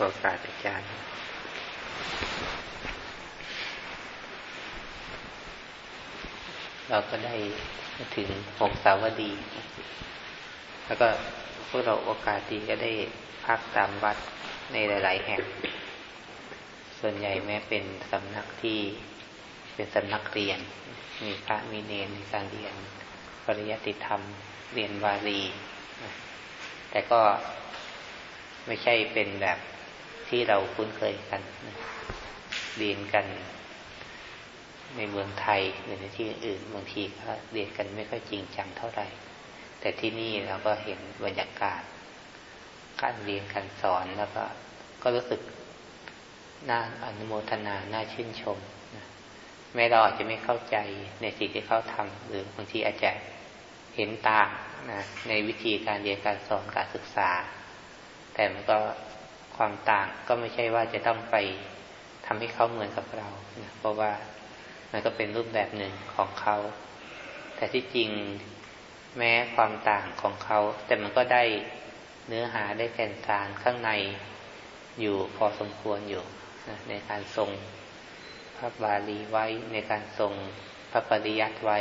โอกาสอาจารย์เราก็ได้ถึงหกสาวดี แล้วก็พวกเราโอกาสดีก็ได้พักตามวัดในหลาย ๆ แห่ง ส่วนใหญ่แม้เป็นสำนักที่เป็นสำนักเรียน มีพระมีเนรในการเรียนปริยัติธรรม เรียนวารีแต่ก็ไม่ใช่เป็นแบบ ที่เราคุ้นเคยกันเรียนกัน ในเมืองไทยหรือในที่อื่นบางทีก็เรียนกันไม่ค่อยจริงจังเท่าไหร่ แต่ที่นี่เราก็เห็นบรรยากาศ การเรียนการสอนแล้วก็ก็รู้สึกน่าอนุโมทนาน่าชื่นชมนะแม้เราอาจจะไม่เข้าใจในสิ่งที่เขาทำหรือบางทีอาจจะเห็นต่างนะในวิธีการเรียนการสอนการศึกษา แต่มันก็ ความต่างก็ไม่ใช่ว่าจะต้องไปทำให้เขาเหมือนกับเรานะเพราะว่ามันก็เป็นรูปแบบหนึ่งของเขา แต่ที่จริงแม้ความต่างของเขา แต่มันก็ได้เนื้อหาได้แก่นสารข้างในอยู่พอสมควรอยู่นะในการทรงพระบาลีไว้ในการทรงพระปริยัติไว้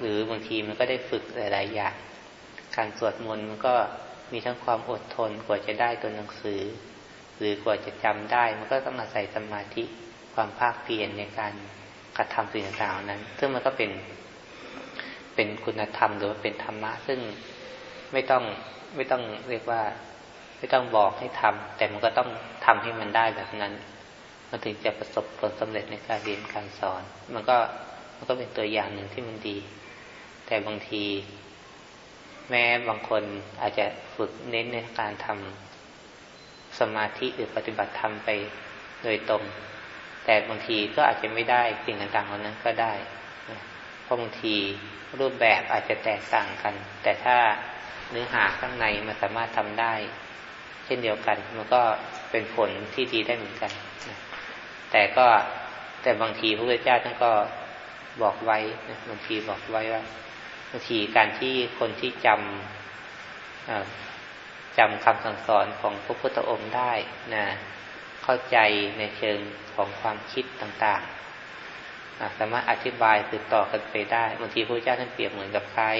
หรือบางทีมันก็ได้ฝึกหลาย ๆ อย่าง การสวดมนต์มันก็ มีทั้งความอดทนกว่าจะได้ตัวหนังสือ หรือกว่าจะจำได้ มันก็ต้องอาศัยสมาธิความภาคเพียรในการกระทำสิ่งต่างๆนั้น ซึ่งมันก็เป็นเป็นคุณธรรมหรือว่าเป็นธรรมะ ซึ่งไม่ต้องไม่ต้องเรียกว่าไม่ต้องบอกให้ทำแต่มันก็ต้องทำให้มันได้แบบนั้น มันถึงจะประสบผลสำเร็จในการเรียนการสอน มันก็มันก็เป็นตัวอย่างหนึ่งที่มันดี แต่บางที แม้บางคนอาจจะฝึกเน้นในการทำสมาธิหรือปฏิบัติธรรมไปโดยตรง แต่บางทีก็อาจจะไม่ได้สิ่งต่างๆเหล่านั้นก็ได้เพราะบางทีรูปแบบอาจจะแตกต่างกัน แต่ถ้าเนื้อหาข้างในมันสามารถทำได้ เช่นเดียวกัน มันก็เป็นผลที่ดีได้เหมือนกัน แต่ก็แต่บางทีพระพุทธเจ้าท่านก็บอกไว้บางทีบอกไว้ว่า บางทีการที่คนที่จำจำคำสั่งสอนของพระพุทธองค์ได้นะเข้าใจในเชิงของความคิดต่างๆ สามารถอธิบายสืบต่อกันไปได้บางทีพระเจ้าท่านเปรียบเหมือนกับคล้าย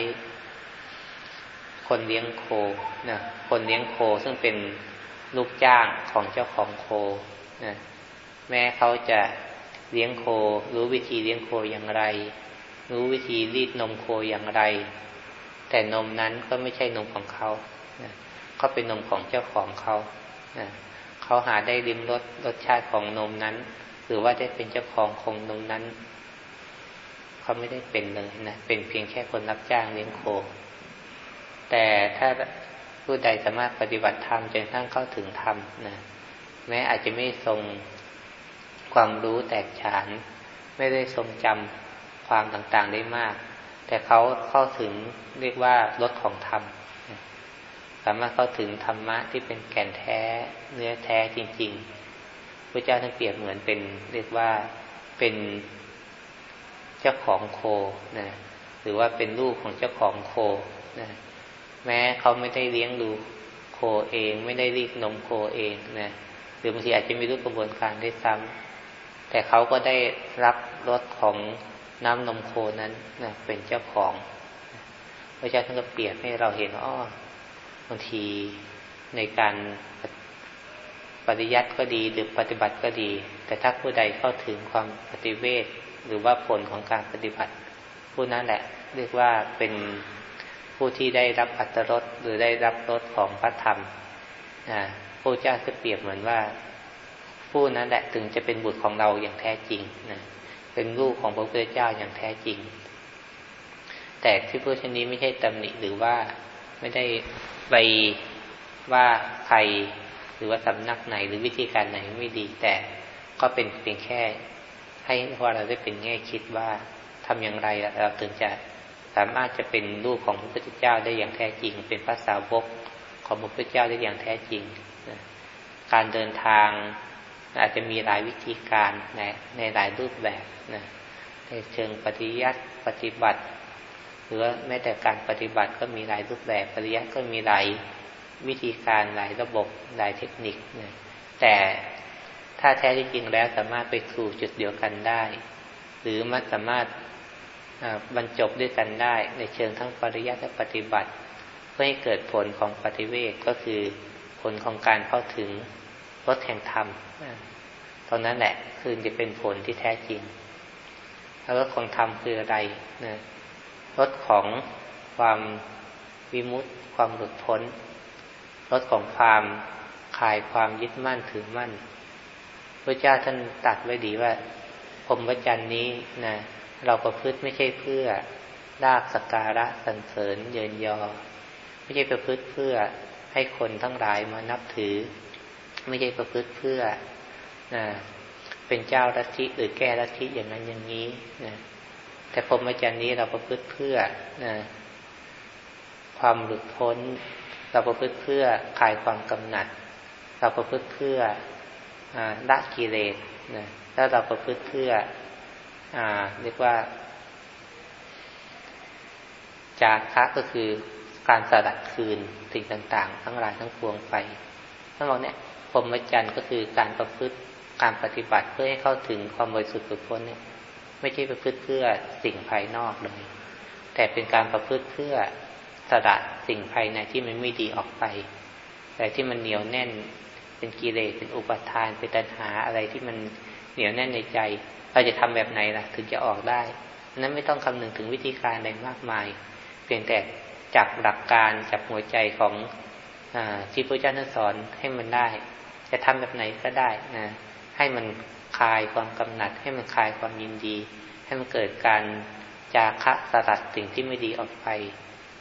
คนเลี้ยงโคนะคนเลี้ยงโคซึ่งเป็นลูกจ้างของเจ้าของโคนะแม้เขาจะเลี้ยงโครู้วิธีเลี้ยงโคอย่างไร รู้วิธีรีดนมโคอย่างไร แต่นมนั้นก็ไม่ใช่นมของเขาเขาเป็นนมของเจ้าของเขาเขาหาได้ริมรสรสชาติของนมนั้น หรือว่าได้เป็นเจ้าของของนมนั้น เขาไม่ได้เป็นเลยนะเป็นเพียงแค่คนรับจ้างเลี้ยงโค แต่ถ้าผู้ใดสามารถปฏิบัติธรรมจนทั้งเข้าถึงธรรมนะแม้อาจจะไม่ทรงความรู้แตกฉาน ไม่ได้ทรงจำ ความต่างๆได้มาก แต่เขาเข้าถึงเรียกว่ารสของธรรม สามารถเข้าถึงธรรมะที่เป็นแก่นแท้เนื้อแท้จริง ๆ พระเจ้าท่านเปรียบเหมือนเป็นเรียกว่าเป็นเจ้าของโคนะหรือว่าเป็นลูกของเจ้าของโคนะแม้เขาไม่ได้เลี้ยงดูโคเอง ไม่ได้รีดนมโคเองนะหรือบางทีอาจจะไม่รู้กระบวนการได้ซ้ำแต่เขาก็ได้รับรสของ น้ำนมโคนั้นนะเป็นเจ้าของพระเจ้าท่านก็เปรียบให้เราเห็นอ้อบางทีในการปฏิยัติก็ดีหรือปฏิบัติก็ดี แต่ถ้าผู้ใดเข้าถึงความปฏิเวทหรือว่าผลของการปฏิบัติ ผู้นั้นแหละเรียกว่าเป็นผู้ที่ได้รับอัตรสหรือได้รับรสของพระธรรมนะพระเจ้าจะเปรียบเหมือนว่า ผู้นั้นแหละถึงจะเป็นบุตรของเราอย่างแท้จริงนะ เป็นลูกของพระพุทธเจ้าอย่างแท้จริง แต่ที่พูดเช่นนี้ไม่ใช่ตำหนิหรือว่าไม่ได้ไปว่าใครหรือว่าสำนักไหนหรือวิธีการไหนไม่ดี แต่ก็เป็นเพียงแค่ ให้ว่าเราได้เป็นแง่คิดว่าทำอย่างไรเราถึงจะสามารถจะเป็นลูกของพระพุทธเจ้าได้อย่างแท้จริง เป็นพระสาวกของพระพุทธเจ้าได้อย่างแท้จริง การเดินทาง อาจจะมีหลายวิธีการในในหลายรูปแบบนะในเชิงปฏิยัติปฏิบัติ หรือแม้แต่การปฏิบัติก็มีหลายรูปแบบปฏิยัติก็มีหลายวิธีการหลายระบบหลายเทคนิคนะแต่ถ้าแท้จริงแล้วสามารถไปสู่จุดเดียวกันได้ หรือมันสามารถบรรจบด้วยกันได้ ในเชิงทั้งปริยัติและปฏิบัติ เพื่อให้เกิดผลของปฏิเวกก็คือผลของการเข้าถึง รถแห่งธรรมตอนนั้นแหละคือจะเป็นผลที่แท้จริงแล้วรถของธรรมคืออะไรนะรถของความวิมุตติความหลุดพ้นรถของความคลายความยึดมั่นถือมั่นพระเจ้าท่านตัดไว้ดีว่าพรหมจรรย์นี้นะเราประพฤติไม่ใช่เพื่อลากสการะสรรเสริญเยินยอ ไม่ใช่ประพฤติเพื่อให้คนทั้งหลายมานับถือ ไม่ใช่ประพฤติเพื่อนะเป็นเจ้าลัทธิหรือแก้ลัทธิอย่างนั้นอย่างนี้นะแต่พรหมจรรย์นี้เราประพฤติเพื่อนะความหลุดพ้น เราประพฤติเพื่อคลายความกำหนัด เราประพฤติเพื่อละกิเลสนะแล้วเราประพฤติเพื่ออเรียกว่า จาคะก็คือการสลัดคืนสิ่งต่าง ๆ ทั้งหลายทั้งปวงไปทั้งหมดเนี่ย พรหมจรรย์ก็คือการประพฤติการปฏิบัติเพื่อให้เข้าถึงความบริสุทธิ์สุดพ้นเนี่ยไม่ใช่ประพฤติเพื่อสิ่งภายนอกเลย แต่เป็นการประพฤติเพื่อสลัดสิ่งภายในที่มันไม่ดีออกไป แต่ที่มันเหนียวแน่นเป็นกิเลสเป็นอุปทานเป็นตัณหาอะไรที่มันเหนียวแน่นในใจ เราจะทำแบบไหนล่ะถึงจะออกได้นั้นไม่ต้องคำนึงถึงวิธีการใดมากมาย เพียงแต่จับหลักการจับหัวใจของอที่พระเจ้าท่านสอนให้มันได้ จะทำแบบไหนก็ได้นะให้มันคลายความกำหนัด ให้มันคลายความยินดี ให้มันเกิดการจาคะสลัดสิ่งที่ไม่ดีออกไป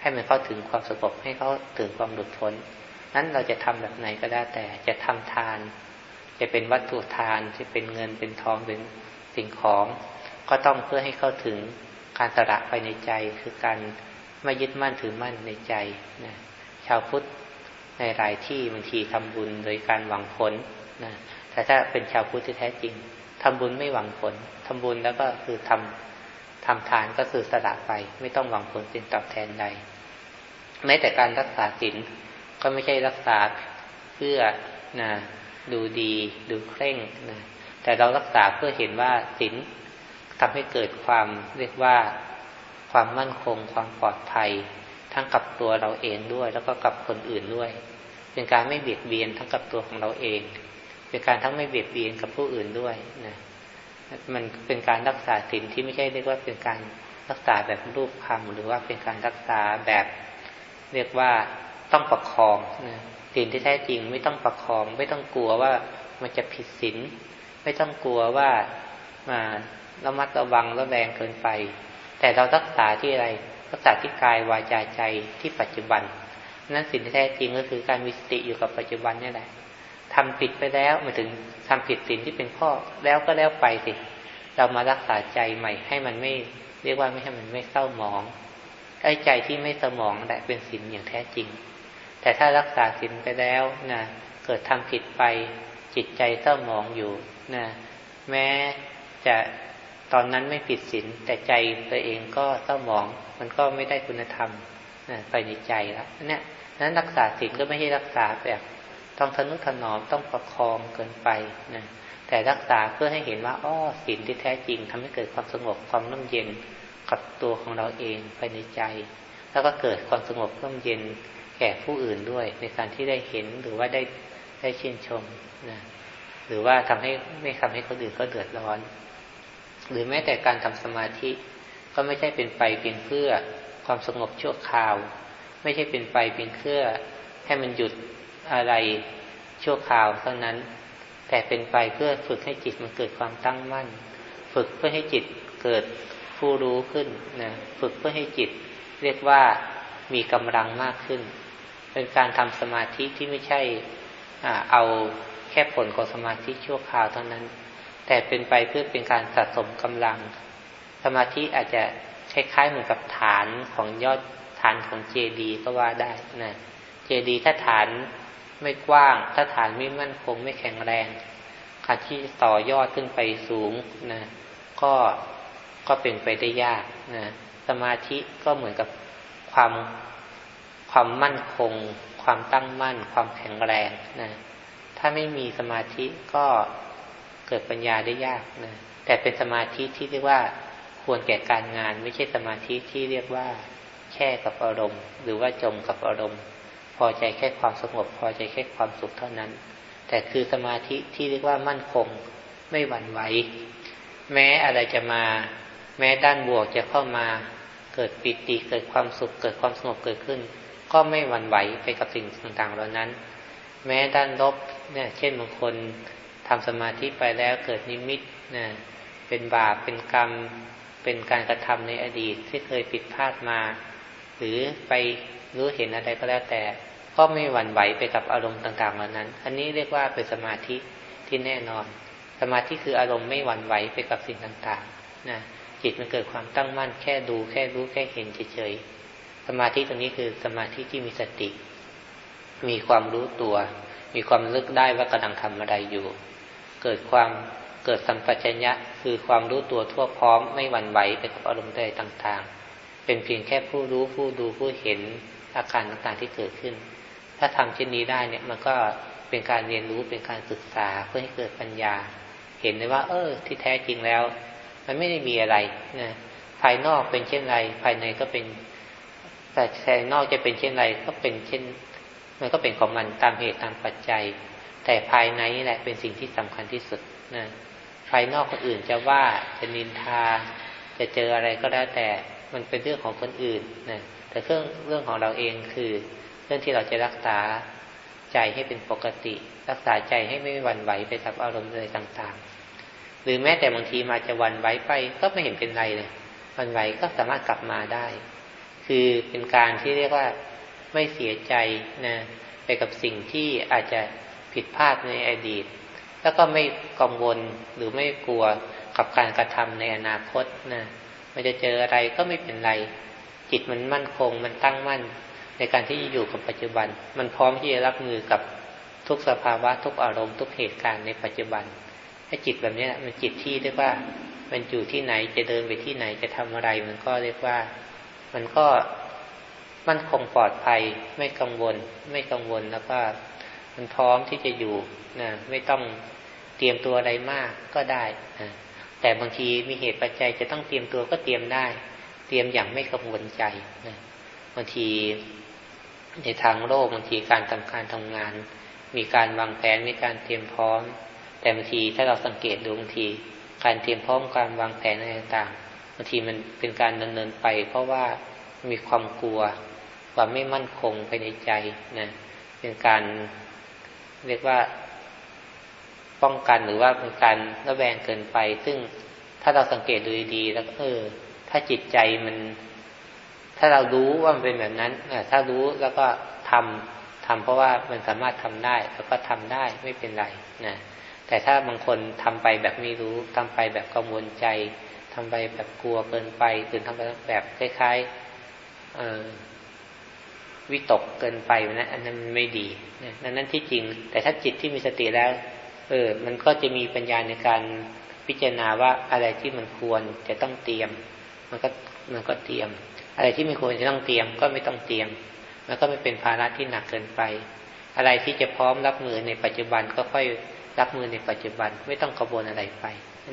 ให้มันเข้าถึงความสงบให้เขาถึงความหลุดพ้นนั้นเราจะทำแบบไหนก็ได้แต่จะทำทาน จะเป็นวัตถุทานจะเป็นเงินเป็นทองเป็นสิ่งของ ก็ต้องเพื่อให้เข้าถึงการสละไปในใจคือการไม่ยึดมั่นถือมั่นในใจนะชาวพุทธ ในหลายที่บางทีทำบุญโดยการหวังผลนะแต่ถ้าเป็นชาวพุทธที่แท้จริงทำบุญไม่หวังผลทำบุญแล้วก็คือทำทำทานก็คือสละไป ไม่ต้องหวังผลเป็นตอบแทนใดแม้แต่การรักษาศีลก็ไม่ใช่รักษาเพื่อนะดูดีดูเคร่งนะแต่เรารักษาเพื่อเห็นว่าศีลทำให้เกิดความเรียกว่าความมั่นคง ความปลอดภัย ทั้งกับตัวเราเองด้วย แล้วก็กับคนอื่นด้วย เป็นการไม่เบียดเบียนทั้งกับตัวของเราเอง เป็นการทั้งไม่เบียดเบียนกับผู้อื่นด้วยนะมันเป็นการรักษาศีลที่ไม่ใช่เรียกว่าเป็นการรักษาแบบรูปคำหรือว่าเป็นการรักษาแบบ เรียกว่าต้องประคองนะศีลที่แท้จริงไม่ต้องประคอง ไม่ต้องกลัวว่ามันจะผิดศีลไม่ต้องกลัวว่ามาระมัดระวังระแวงเกินไป แต่เรารักษาที่อะไร รักษาที่กายวาจาใจที่ปัจจุบัน นั้นสิ่งที่แท้จริงก็คือการมีสติอยู่กับปัจจุบันนี่แหละทำผิดไปแล้วมาถึงทำผิดสิ่งที่เป็นข้อแล้วก็แล้วไปสิ เรามารักษาใจใหม่ให้มันไม่เรียกว่าไม่ให้มันไม่เศร้าหมองไอ้ใจที่ไม่สมองแหละเป็นสิ่งอย่างแท้จริง แต่ถ้ารักษาศีลไปแล้วนะเกิดทำผิดไปจิตใจเศร้าหมองอยู่นะแม้จะตอนนั้นไม่ผิดศีลแต่ใจตัวเองก็เศร้าหมอง มันก็ไม่ได้คุณธรรมไปในใจแล้วเนี่ยนั้นรักษาศีลก็ไม่ใช่รักษาแบบต้องทนุถนอมต้องประคองเกินไปนะแต่รักษาเพื่อให้เห็นว่าอ้อศีลที่แท้จริงทำให้เกิดความสงบความร่มเย็นกับตัวของเราเองภายในใจ แล้วก็เกิดความสงบร่มเย็นแก่ผู้อื่นด้วย ในการที่ได้เห็นหรือว่าได้ได้ชื่นชมนะหรือว่าทำให้ไม่ทำให้คนอื่นก็เดือดร้อน หรือแม้แต่การทำสมาธิ ก็ไม่ใช่เป็นไปเพียงเพื่อความสงบชั่วคราว ไม่ใช่เป็นไปเพียงเพื่อให้มันหยุดอะไรชั่วคราวเท่านั้น แต่เป็นไปเพื่อฝึกให้จิตมันเกิดความตั้งมั่น ฝึกเพื่อให้จิตเกิดผู้รู้ขึ้นนะฝึกเพื่อให้จิตเรียกว่ามีกำลังมากขึ้น เป็นการทำสมาธิที่ไม่ใช่เอาแค่ผลของสมาธิชั่วคราวเท่านั้น แต่เป็นไปเพื่อเป็นการสะสมกำลัง สมาธิอาจจะคล้ายๆเหมือนกับฐานของยอดฐานของเจดีก็ว่าได้นะเจดีถ้าฐานไม่กว้าง ถ้าฐานไม่มั่นคงไม่แข็งแรงการที่ต่อยอดขึ้นไปสูงนะก็ก็เป็นไปได้ยากนะสมาธิก็เหมือนกับความความมั่นคง ความตั้งมั่น ความแข็งแรงนะถ้าไม่มีสมาธิก็เกิดปัญญาได้ยากนะแต่เป็นสมาธิที่เรียกว่า ควรแก่การงานไม่ใช่สมาธิที่เรียกว่าแค่กับอารมณ์ หรือว่าจมกับอารมณ์ พอใจแค่ความสงบ พอใจแค่ความสุขเท่านั้น แต่คือสมาธิที่เรียกว่ามั่นคงไม่หวั่นไหวแม้อะไรจะมา แม้ด้านบวกจะเข้ามาเกิดปิติเกิดความสุข เกิดความสงบเกิดขึ้น ก็ไม่หวั่นไหวไปกับสิ่งต่างๆเหล่านั้น แม้ด้านลบเนี่ยเช่นบางคนทำสมาธิไปแล้วเกิดนิมิตนะเป็นบาปเป็นกรรม เป็นการกระทำในอดีตที่เคยผิดพลาดมา หรือไปรู้เห็นอะไรก็แล้วแต่ ก็ไม่หวั่นไหวไปกับอารมณ์ต่างๆเหล่านั้น อันนี้เรียกว่าเป็นสมาธิที่แน่นอน สมาธิคืออารมณ์ไม่หวั่นไหวไปกับสิ่งต่างๆนะจิตมันเกิดความตั้งมั่นแค่ดูแค่รู้แค่เห็นเฉยๆสมาธิตรงนี้คือสมาธิที่มีสติ มีความรู้ตัว มีความลึกได้ว่ากำลังทำอะไรอยู่ เกิดความ เกิดสัมปชัญญะคือความรู้ตัวทั่วพร้อมไม่หวั่นไหวไปกับอารมณ์ใดต่างๆ เป็นเพียงแค่ผู้รู้ผู้ดูผู้เห็นอาการต่างๆที่เกิดขึ้น ถ้าทำเช่นนี้ได้เนี่ยมันก็เป็นการเรียนรู้เป็นการศึกษาเพื่อให้เกิดปัญญา เห็นเลยว่า เออ ที่แท้จริงแล้ว มันไม่ได้มีอะไรนะภายนอกเป็นเช่นไร ภายในก็เป็น แต่ภายนอกจะเป็นเช่นไรก็เป็นเช่น มันก็เป็นของมันตามเหตุตามปัจจัย แต่ภายในนี่แหละเป็นสิ่งที่สำคัญที่สุดนะ ภายนอกคนอื่นจะว่าจะนินทา จะเจออะไรก็แล้วแต่มันเป็นเรื่องของคนอื่นนะแต่เรื่องเรื่องของเราเองคือเรื่องที่เราจะรักษาใจให้เป็นปกติ รักษาใจให้ไม่หวั่นไหวไปกับอารมณ์อะไรต่างๆ หรือแม้แต่บางทีมาจะวันไหวไปก็ไม่เห็นเป็นไรเลยวันไหวก็สามารถกลับมาได้ คือเป็นการที่เรียกว่าไม่เสียใจนะไปกับสิ่งที่อาจจะผิดพลาดในอดีต แล้วก็ไม่กังวลหรือไม่กลัวกับการกระทำในอนาคตนะมันจะเจออะไรก็ไม่เป็นไร จิตมันมั่นคง มันตั้งมั่น ในการที่อยู่กับปัจจุบัน มันพร้อมที่จะรับมือกับทุกสภาวะทุกอารมณ์ทุกเหตุการณ์ในปัจจุบันถ้าจิตแบบนี้มันจิตที่เรียกว่า มันอยู่ที่ไหนจะเดินไปที่ไหนจะทำอะไรมันก็เรียกว่า มันก็มั่นคงปลอดภัย ไม่กังวล ไม่กังวลแล้วก็ มันพร้อมที่จะอยู่นะไม่ต้องเตรียมตัวอะไรมากก็ได้นะแต่บางทีมีเหตุปัจจัยจะต้องเตรียมตัวก็เตรียมได้ เตรียมอย่างไม่กังวลใจนะบางทีในทางโลกบางทีการทำการทำงาน มีการวางแผนมีการเตรียมพร้อม แต่บางทีถ้าเราสังเกตดูบางที การเตรียมพร้อมการวางแผนอะไรต่างบางทีมันเป็นการดำเนินไป เพราะว่ามีความกลัวความไม่มั่นคงภายในใจนะเป็นการ เรียกว่าป้องกันหรือว่าเป็นการระแวงเกินไป ซึ่งถ้าเราสังเกตดูดีๆแล้วเออ ถ้าจิตใจมัน ถ้าเรารู้ว่ามันเป็นแบบนั้นถ้ารู้แล้วก็ทำทำเพราะว่ามันสามารถทำได้ แล้วก็ทำได้ไม่เป็นไรนะแต่ถ้าบางคนทำไปแบบไม่รู้ทำไปแบบกังวลใจทำไปแบบกลัวเกินไปหรือทำไปแบบคล้ายๆเออ วิตกเกินไปนะอันนั้นไม่ดีนะนั้นที่จริง แต่ถ้าจิตที่มีสติแล้ว เออ มันก็จะมีปัญญาในการพิจารณาว่าอะไรที่มันควรจะต้องเตรียม มันก็มันก็เตรียม อะไรที่ไม่ควรจะต้องเตรียม ก็ไม่ต้องเตรียม มันก็ไม่เป็นภาระที่หนักเกินไป อะไรที่จะพร้อมรับมือในปัจจุบันก็ค่อยรับมือในปัจจุบันไม่ต้องกระบวนอะไรไป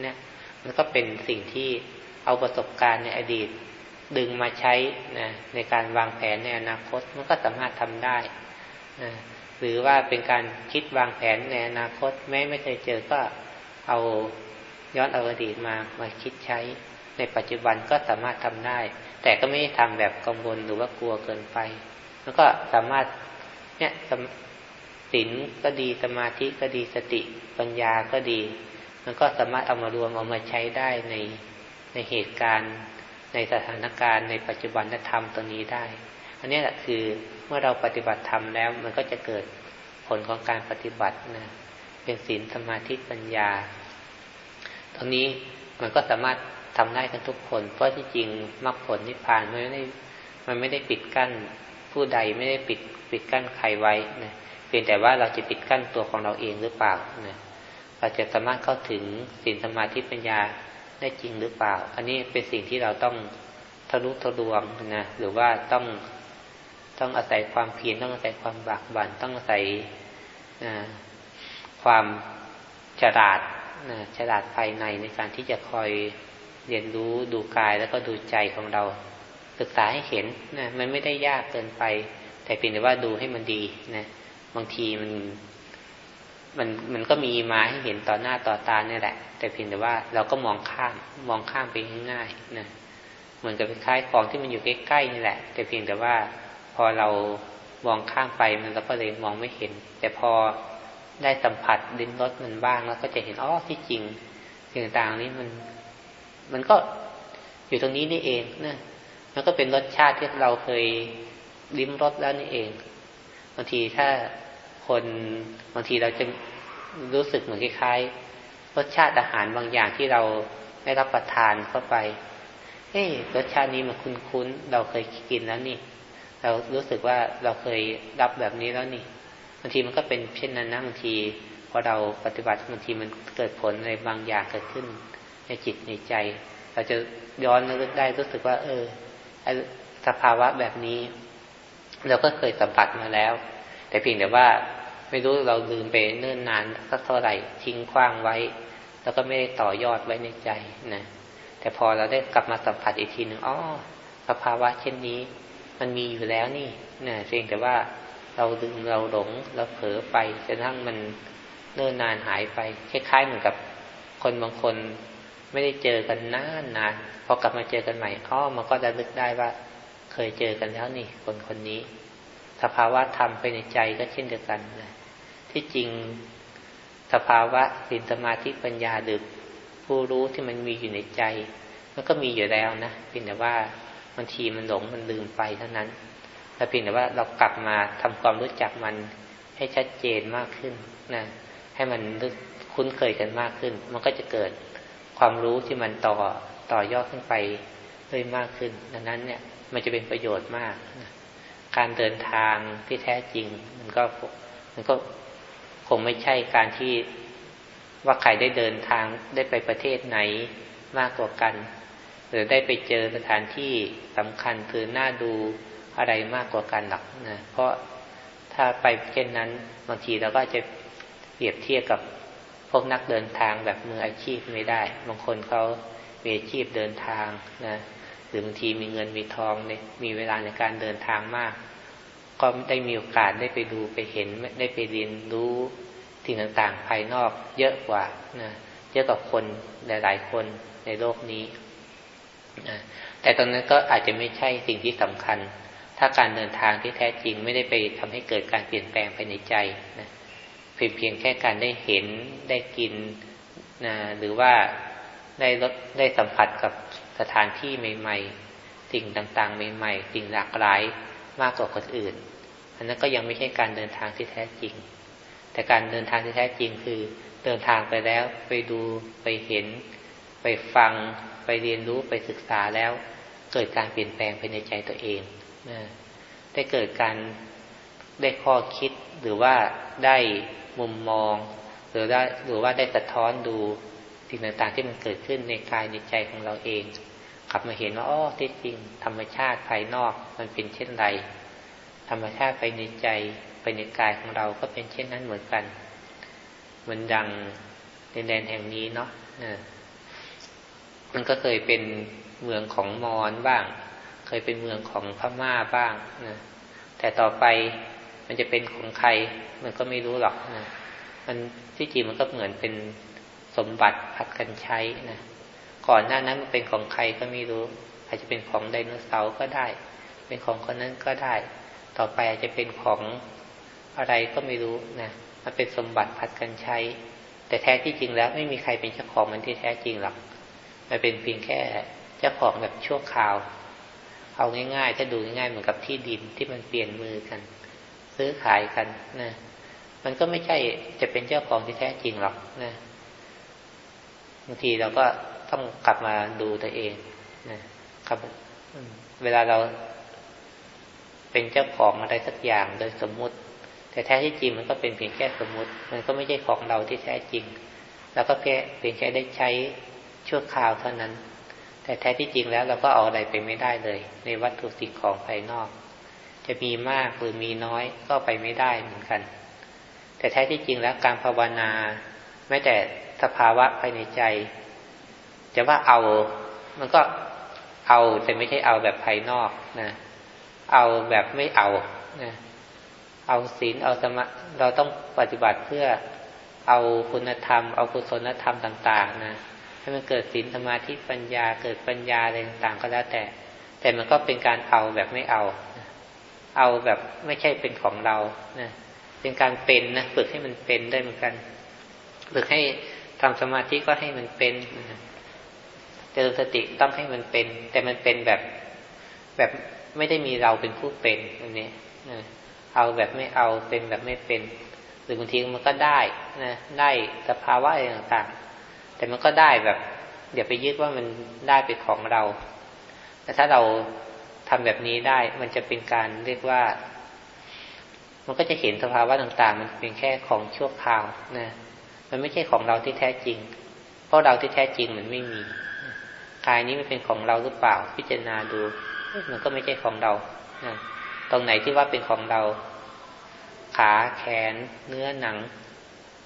นี่มันก็เป็นสิ่งที่เอาประสบการณ์ในอดีต ดึงมาใช้นะในการวางแผนในอนาคตมันก็สามารถทำได้นะหรือว่าเป็นการคิดวางแผนในอนาคต แม้ไม่เคยเจอก็เอาย้อนอดีตมามาคิดใช้ ในปัจจุบันก็สามารถทำได้ แต่ก็ไม่ทำแบบกังวลหรือว่ากลัวเกินไป แล้วก็สามารถเนี่ยศีลก็ดีสมาธิก็ดีสติปัญญาก็ดี มันก็สามารถเอามารวมเอามาใช้ได้ในในเหตุการณ์ ในสถานการณ์ในปัจจุบันธรรมตรงนี้ได้ อันนี้แหละคือเมื่อเราปฏิบัติธรรมแล้ว มันก็จะเกิดผลของการปฏิบัตินะเป็นศีลสมาธิปัญญา ตรงนี้มันก็สามารถทำได้กันทุกคน เพราะที่จริงมรรคผลนิพพานมันไม่ได้มันไม่ได้ปิดกั้นผู้ใดไม่ได้ปิดปิดกั้นใครไว้นะเพียงแต่ว่าเราจะปิดกั้นตัวของเราเองหรือเปล่านะเราจะสามารถเข้าถึงศีลสมาธิปัญญา ได้จริงหรือเปล่า อันนี้เป็นสิ่งที่เราต้องทะลุทะลวงนะหรือว่าต้องต้องอาศัยความเพียรต้องอาศัยความบากบั่นต้องอาศัยความฉลาดฉลาดภายในในการที่จะคอยเรียนรู้ดูกายแล้วก็ดูใจของเรา ศึกษาให้เห็นนะมันไม่ได้ยากเกินไป แต่เพียงแต่ว่าดูให้มันดีนะบางทีมัน มันมันก็มีมาให้เห็นต่อหน้าต่อตาเนี่ยแหละ แต่เพียงแต่ว่าเราก็มองข้ามมองข้ามไปง่ายๆนะเหมือนกับคล้ายของที่มันอยู่ใกล้ๆนี่แหละ แต่เพียงแต่ว่าพอเรามองข้ามไปมันเราก็เลยมองไม่เห็น แต่พอได้สัมผัสดินรสมันบ้างแล้วก็จะเห็นอ๋อที่จริงสิ่งต่างๆนี้มัน มันก็อยู่ตรงนี้นี่เองนะมันก็เป็นรสชาติที่เราเคยลิ้มรสแล้วนี่เองบางทีถ้า คนบางทีเราจะรู้สึกเหมือนคล้ายๆรสชาติอาหารบางอย่างที่เราได้รับประทานเข้าไปเฮ้รสชาตินี้มันคุ้นๆ เราเคยกินแล้วนี่ เรารู้สึกว่าเราเคยรับแบบนี้แล้วนี่ บางทีมันก็เป็นเช่นนั้นนะบางทีพอเราปฏิบัติบางทีมันเกิดผลอะไรบางอย่างเกิดขึ้น ในจิตในใจ เราจะย้อนนึกได้รู้สึกว่า เออสภาวะแบบนี้ เราก็เคยสัมผัสมาแล้ว แต่เพียงแต่ว่า ไม่รู้เราลืมไปเนิ่นนานสักเท่าไหร่ทิ้งคว้างไว้ แล้วก็ไม่ได้ต่อยอดไว้ในใจนะแต่พอเราได้กลับมาสัมผัสอีกทีหนึ่งอ๋อสภาวะเช่นนี้ มันมีอยู่แล้วนี่นะเพียงแต่ว่าเราดึงเราหลงเราเผลอไปจนทั้งมันเนิ่นนานหายไปคล้ายๆเหมือนกับคนบางคนไม่ได้เจอกันนานนานพอกลับมาเจอกันใหม่อ๋อมันก็จะลึกได้ว่า เคยเจอกันแล้วนี่ คนคนนี้ สภาวะธรรมไปในใจก็เช่นเดียวกันนะ ที่จริงสภาวะสินสมาธิปัญญาหรือผู้รู้ที่มันมีอยู่ในใจ มันก็มีอยู่แล้วนะเพียงแต่ว่าบางทีมันหลงมันลืมไปเท่านั้นแต่เพียงแต่ว่าเรากลับมาทำความรู้จักมันให้ชัดเจนมากขึ้นนะให้มันคุ้นเคยกันมากขึ้น มันก็จะเกิดความรู้ที่มันต่อต่อยอดขึ้นไปเรื่อยมากขึ้น ดังนั้นเนี่ยมันจะเป็นประโยชน์มากนะการเดินทางที่แท้จริง มันก็มันก็ คงไม่ใช่การที่ว่าใครได้เดินทางได้ไปประเทศไหนมากกว่ากัน หรือได้ไปเจอสถานที่สำคัญคือหน้าดูอะไรมากกว่ากันหรอกนะเพราะถ้าไปเช่นนั้นบางทีเราก็จะเปรียบเทียบกับพวกนักเดินทางแบบมืออาชีพไม่ได้ บางคนเขามีอาชีพเดินทางนะหรือบางทีมีเงินมีทองเนี่ยมีเวลาในการเดินทางมาก ก็ได้มีโอกาสได้ไปดูไปเห็นได้ไปเรียนรู้สิ่งต่างๆ ภายนอกเยอะกว่านะเยอะกว่าคนหลายๆคนในโลกนี้นะแต่ตอนนั้นก็อาจจะไม่ใช่สิ่งที่สำคัญ ถ้าการเดินทางที่แท้จริงไม่ได้ไปทำให้เกิดการเปลี่ยนแปลงภายในใจนะเพียงเพียงแค่การได้เห็นได้กินนะหรือว่าได้รสได้สัมผัสกับสถานที่ใหม่ ๆ สิ่งต่างๆ ใหม่ ๆ สิ่งหลากหลาย มากกว่าคนอื่น อันนั้นก็ยังไม่ใช่การเดินทางที่แท้จริง แต่การเดินทางที่แท้จริงคือเดินทางไปแล้วไปดูไปเห็น ไปฟัง ไปเรียนรู้ไปศึกษาแล้ว เกิดการเปลี่ยนแปลงภายในใจตัวเองนะได้เกิดการได้ข้อคิดหรือว่าได้มุมมอง หรือได้หรือว่าได้สะท้อนดูสิ่งต่างๆที่มันเกิดขึ้นในกายในใจของเราเอง ลับมาเห็นว่าอ๋อที่จริง ธรรมชาติภายนอกมันเป็นเช่นไร ธรรมชาติภายในใจภายในกายของเราก็เป็นเช่นนั้นเหมือนกัน เหมือนดังในแดนแห่งนี้เนาะมันก็เคยเป็นเมืองของมอญบ้าง เคยเป็นเมืองของพม่าบ้างนะแต่ต่อไปมันจะเป็นของใคร มันก็ไม่รู้หรอกนะมันที่จริงมันก็เหมือนเป็นสมบัติผัดกันใช้นะ ก่อนหน้านั้นมันเป็นของใครก็ไม่รู้ อาจจะเป็นของไดโนเสาร์ก็ได้ เป็นของคนนั้นก็ได้ ต่อไปอาจจะเป็นของอะไรก็ไม่รู้นะมันเป็นสมบัติผัดกันใช้ แต่แท้ที่จริงแล้วไม่มีใครเป็นเจ้าของมันที่แท้จริงหรอกมันเป็นเพียงแค่เจ้าของแบบชั่วคราว เอาง่ายๆ ถ้าดูง่ายๆเหมือนกับที่ดินที่มันเปลี่ยนมือกัน ซื้อขายกันนะมันก็ไม่ใช่จะเป็นเจ้าของที่แท้จริงหรอกนะบางทีเราก็ ต้องกลับมาดูตัวเองนะครับเวลาเราเป็นเจ้าของอะไรสักอย่างโดยสมมุติ แต่แท้ที่จริงมันก็เป็นเพียงแค่สมมุติ มันก็ไม่ใช่ของเราที่แท้จริง แล้วก็แค่เพียงแค่ได้ใช้ชั่วคราวเท่านั้น แต่แท้ที่จริงแล้วเราก็เอาอะไรไปไม่ได้เลย ในวัตถุสิ่งของภายนอก จะมีมากหรือมีน้อยก็ไปไม่ได้เหมือนกัน แต่แท้ที่จริงแล้วการภาวนาแม้แต่สภาวะภายในใจ จะว่าเอา มันก็เอาแต่ไม่ใช่เอาแบบภายนอกนะเอาแบบไม่เอานะเอาศีลเอาสมาเราต้องปฏิบัติเพื่อเอาคุณธรรม เอากุศลธรรมต่าง ๆ นะให้มันเกิดศีลสมาธิปัญญาเกิดปัญญาอะไรต่างๆก็แล้วแต่ แต่มันก็เป็นการเอาแบบไม่เอา เอาแบบไม่ใช่เป็นของเรานะเป็นการเป็นนะฝึกให้มันเป็นได้เหมือนกัน ฝึกให้ทำสมาธิก็ให้มันเป็นเจริญสติต้องให้มันเป็น แต่มันเป็นแบบแบบไม่ได้มีเราเป็นผู้เป็นอันนี้เอาแบบไม่เอาเป็นแบบไม่เป็น หรือบางทีมันก็ได้นะได้สภาวะอะไรต่างๆ แต่มันก็ได้แบบเดี๋ยวไปยึดว่ามันได้เป็นของเรา แต่ถ้าเราทำแบบนี้ได้มันจะเป็นการเรียกว่า มันก็จะเห็นสภาวะต่างๆ มันเป็นแค่ของชั่วคราวนะมันไม่ใช่ของเราที่แท้จริง เพราะเราที่แท้จริงมันไม่มี กายนี้มันเป็นของเราหรือเปล่า พิจารณาดูมันก็ไม่ใช่ของเราตรงไหนที่ว่าเป็นของเรา ขาแขน เนื้อหนัง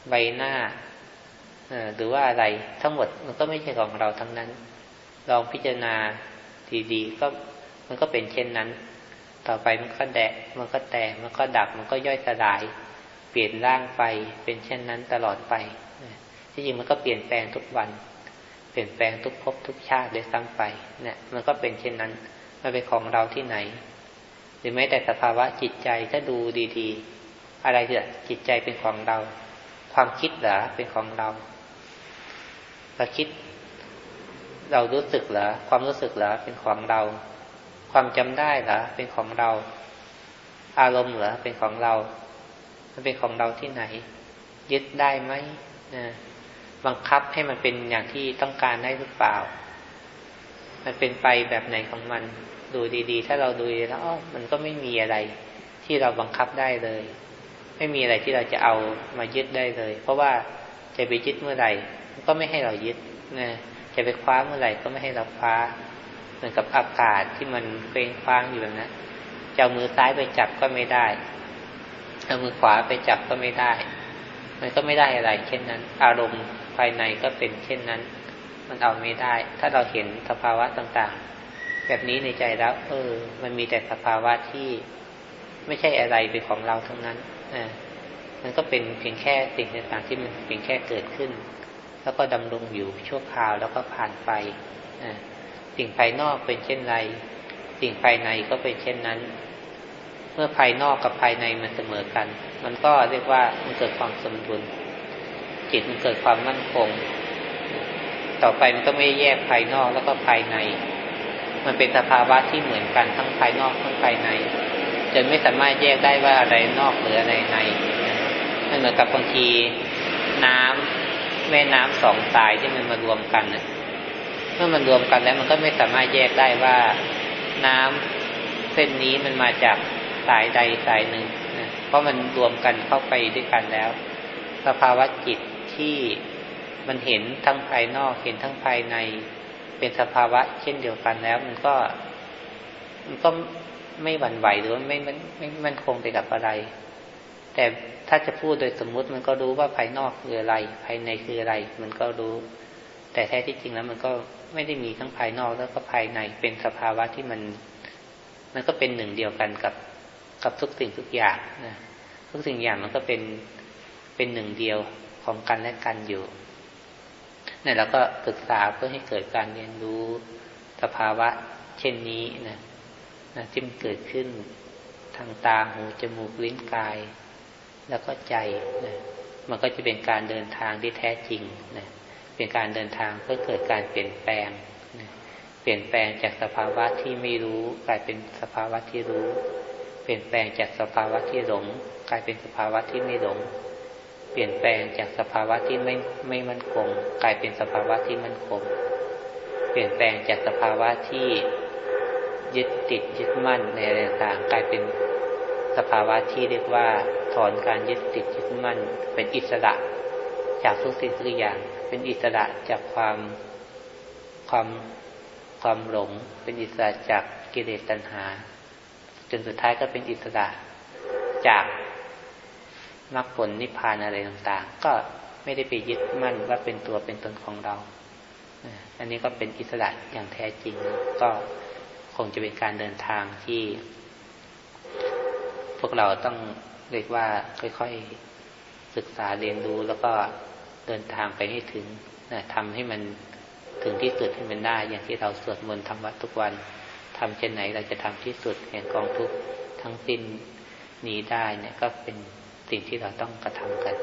ใบหน้าหรือว่าอะไรทั้งหมดมันก็ไม่ใช่ของเราทั้งนั้น ลองพิจารณาดีๆก็มันก็เป็นเช่นนั้น ต่อไปมันก็แดะ มันก็แตกมันก็ดับ มันก็ย่อยสลาย เปลี่ยนร่างไปเป็นเช่นนั้นตลอดไปที่จริงมันก็เปลี่ยนแปลงทุกวัน เปลี่ยนแปลงทุกภพทุกชาติได้ซ้ำไปเนี่ยมันก็เป็นเช่นนั้นมันเป็นของเราที่ไหน หรือแม้แต่สภาวะจิตใจถ้าดูดีๆ อะไรเถอะจิตใจเป็นของเรา ความคิดเหรอเป็นของเราเราคิด เรารู้สึกเหรอความรู้สึกเหรอเป็นของเรา ความจำได้เหรอเป็นของเรา อารมณ์เหรอเป็นของเรา มันเป็นของเราที่ไหน ยึดได้ไหมนะ บังคับให้มันเป็นอย่างที่ต้องการได้หรือเปล่า มันเป็นไปแบบไหนของมัน ดูดีๆ ถ้าเราดูแล้วมันก็ไม่มีอะไร ที่เราบังคับได้เลย ไม่มีอะไรที่เราจะเอามายึดได้เลย เพราะว่าจะไปยึดเมื่อไหร่ก็ไม่ให้เรายึดนะจะไปคว้าเมื่อไหร่ก็ไม่ให้เราคว้า เหมือนกับอากาศที่มันเฟ้งคว้างอยู่แบบนั้นจะเอามือซ้ายไปจับก็ไม่ได้เอามือขวาไปจับก็ไม่ได้ มันก็ไม่ได้อะไร เช่นนั้น อารมณ์ภายในก็เป็นเช่นนั้น มันเอาไม่ได้ ถ้าเราเห็นสภาวะต่างๆ แบบนี้ในใจแล้วเออ มันมีแต่สภาวะที่ไม่ใช่อะไรเป็นของเราทั้งนั้นอ่ามันก็เป็นเพียงแค่สิ่งต่างๆที่มันเพียงแค่เกิดขึ้น แล้วก็ดำรงอยู่ชั่วคราวแล้วก็ผ่านไปสิ่งภายนอกเป็นเช่นไร สิ่งภายในก็เป็นเช่นนั้น เมื่อภายนอกกับภายในมันเสมอกัน มันก็เรียกว่ามันเกิดความสมดุล จิตมันเกิดความมั่นคง ต่อไปมันก็ไม่แยกภายนอกแล้วก็ภายใน มันเป็นสภาวะที่เหมือนกันทั้งภายนอกทั้งภายในจนไม่สามารถแยกได้ว่าอะไรนอกหรืออะไรในมันเหมือนกับบางทีน้ำแม่น้ำสองสายที่มันมารวมกันนะเมื่อมันรวมกันแล้วมันก็ไม่สามารถแยกได้ว่าน้ำเส้นนี้มันมาจากสายใดสายหนึ่งนะเพราะมันรวมกันเข้าไปด้วยกันแล้ว สภาวะจิต ที่มันเห็นทั้งภายนอกเห็นทั้งภายในเป็นสภาวะ เช่นเดียวกันแล้ว มันก็ มันก็ไม่หวั่นไหวหรือว่าไม่ไม่ไม่มันคงไปกับอะไร แต่ถ้าจะพูดโดยสมมุติมันก็รู้ว่าภายนอกคืออะไร ภายในคืออะไร มันก็รู้ แต่แท้ที่จริงแล้ว มันก็ไม่ได้มีทั้งภายนอกแล้วก็ภายในเป็นสภาวะที่มัน มันก็เป็นหนึ่งเดียวกันกับกับทุกสิ่งทุกอย่างนะทุกสิ่งอย่างมันก็เป็นเป็นหนึ่งเดียว ของกันและกันอยู่เนี่ยเราก็ศึกษาเพื่อให้เกิดการเรียนรู้สภาวะ เช่นนี้นะนะที่มันเกิดขึ้นทางตาหูจมูกลิ้นกาย แล้วก็ใจนะมันก็จะเป็นการเดินทางที่แท้จริงนะเป็นการเดินทางเพื่อเกิดการเปลี่ยนแปลงนะเปลี่ยนแปลงจากสภาวะที่ไม่รู้กลายเป็นสภาวะที่รู้ เปลี่ยนแปลงจากสภาวะที่หลง กลายเป็นสภาวะที่ไม่หลง เปลี่ยนแปลงจากสภาวะที่ไม่ไม่มั่นคง กลายเป็นสภาวะที่มั่นคง เปลี่ยนแปลงจากสภาวะที่ยึดติดยึดมั่นในอะไรต่างกลายเป็นสภาวะที่เรียกว่า ถอนการยึดติดยึดมั่น เป็นอิสระจากทุกสิ่งทุกอย่าง เป็นอิสระจากความความความหลง เป็นอิสระจากกิเลสตัณหา จนสุดท้ายก็เป็นอิสระจาก มรรคผลนิพพานอะไรต่างๆ ก็ไม่ได้ไปยึดมั่นว่าเป็นตัวเป็นตนของเรา อันนี้ก็เป็นอิสระอย่างแท้จริง ก็คงจะเป็นการเดินทางที่ พวกเราต้องเรียกว่าค่อยๆศึกษาเรียนรู้แล้วก็เดินทางไปให้ถึงนะทำให้มันถึงที่สุดให้มันได้ อย่างที่เราสวดมนต์ทำวัดทุกวันทำเช่นไหนเราจะทำที่สุดแห่งกองทุกทั้งสิ้นนี้ได้เนี่ยก็เป็น สิ่งที่เราต้องกระทำกัน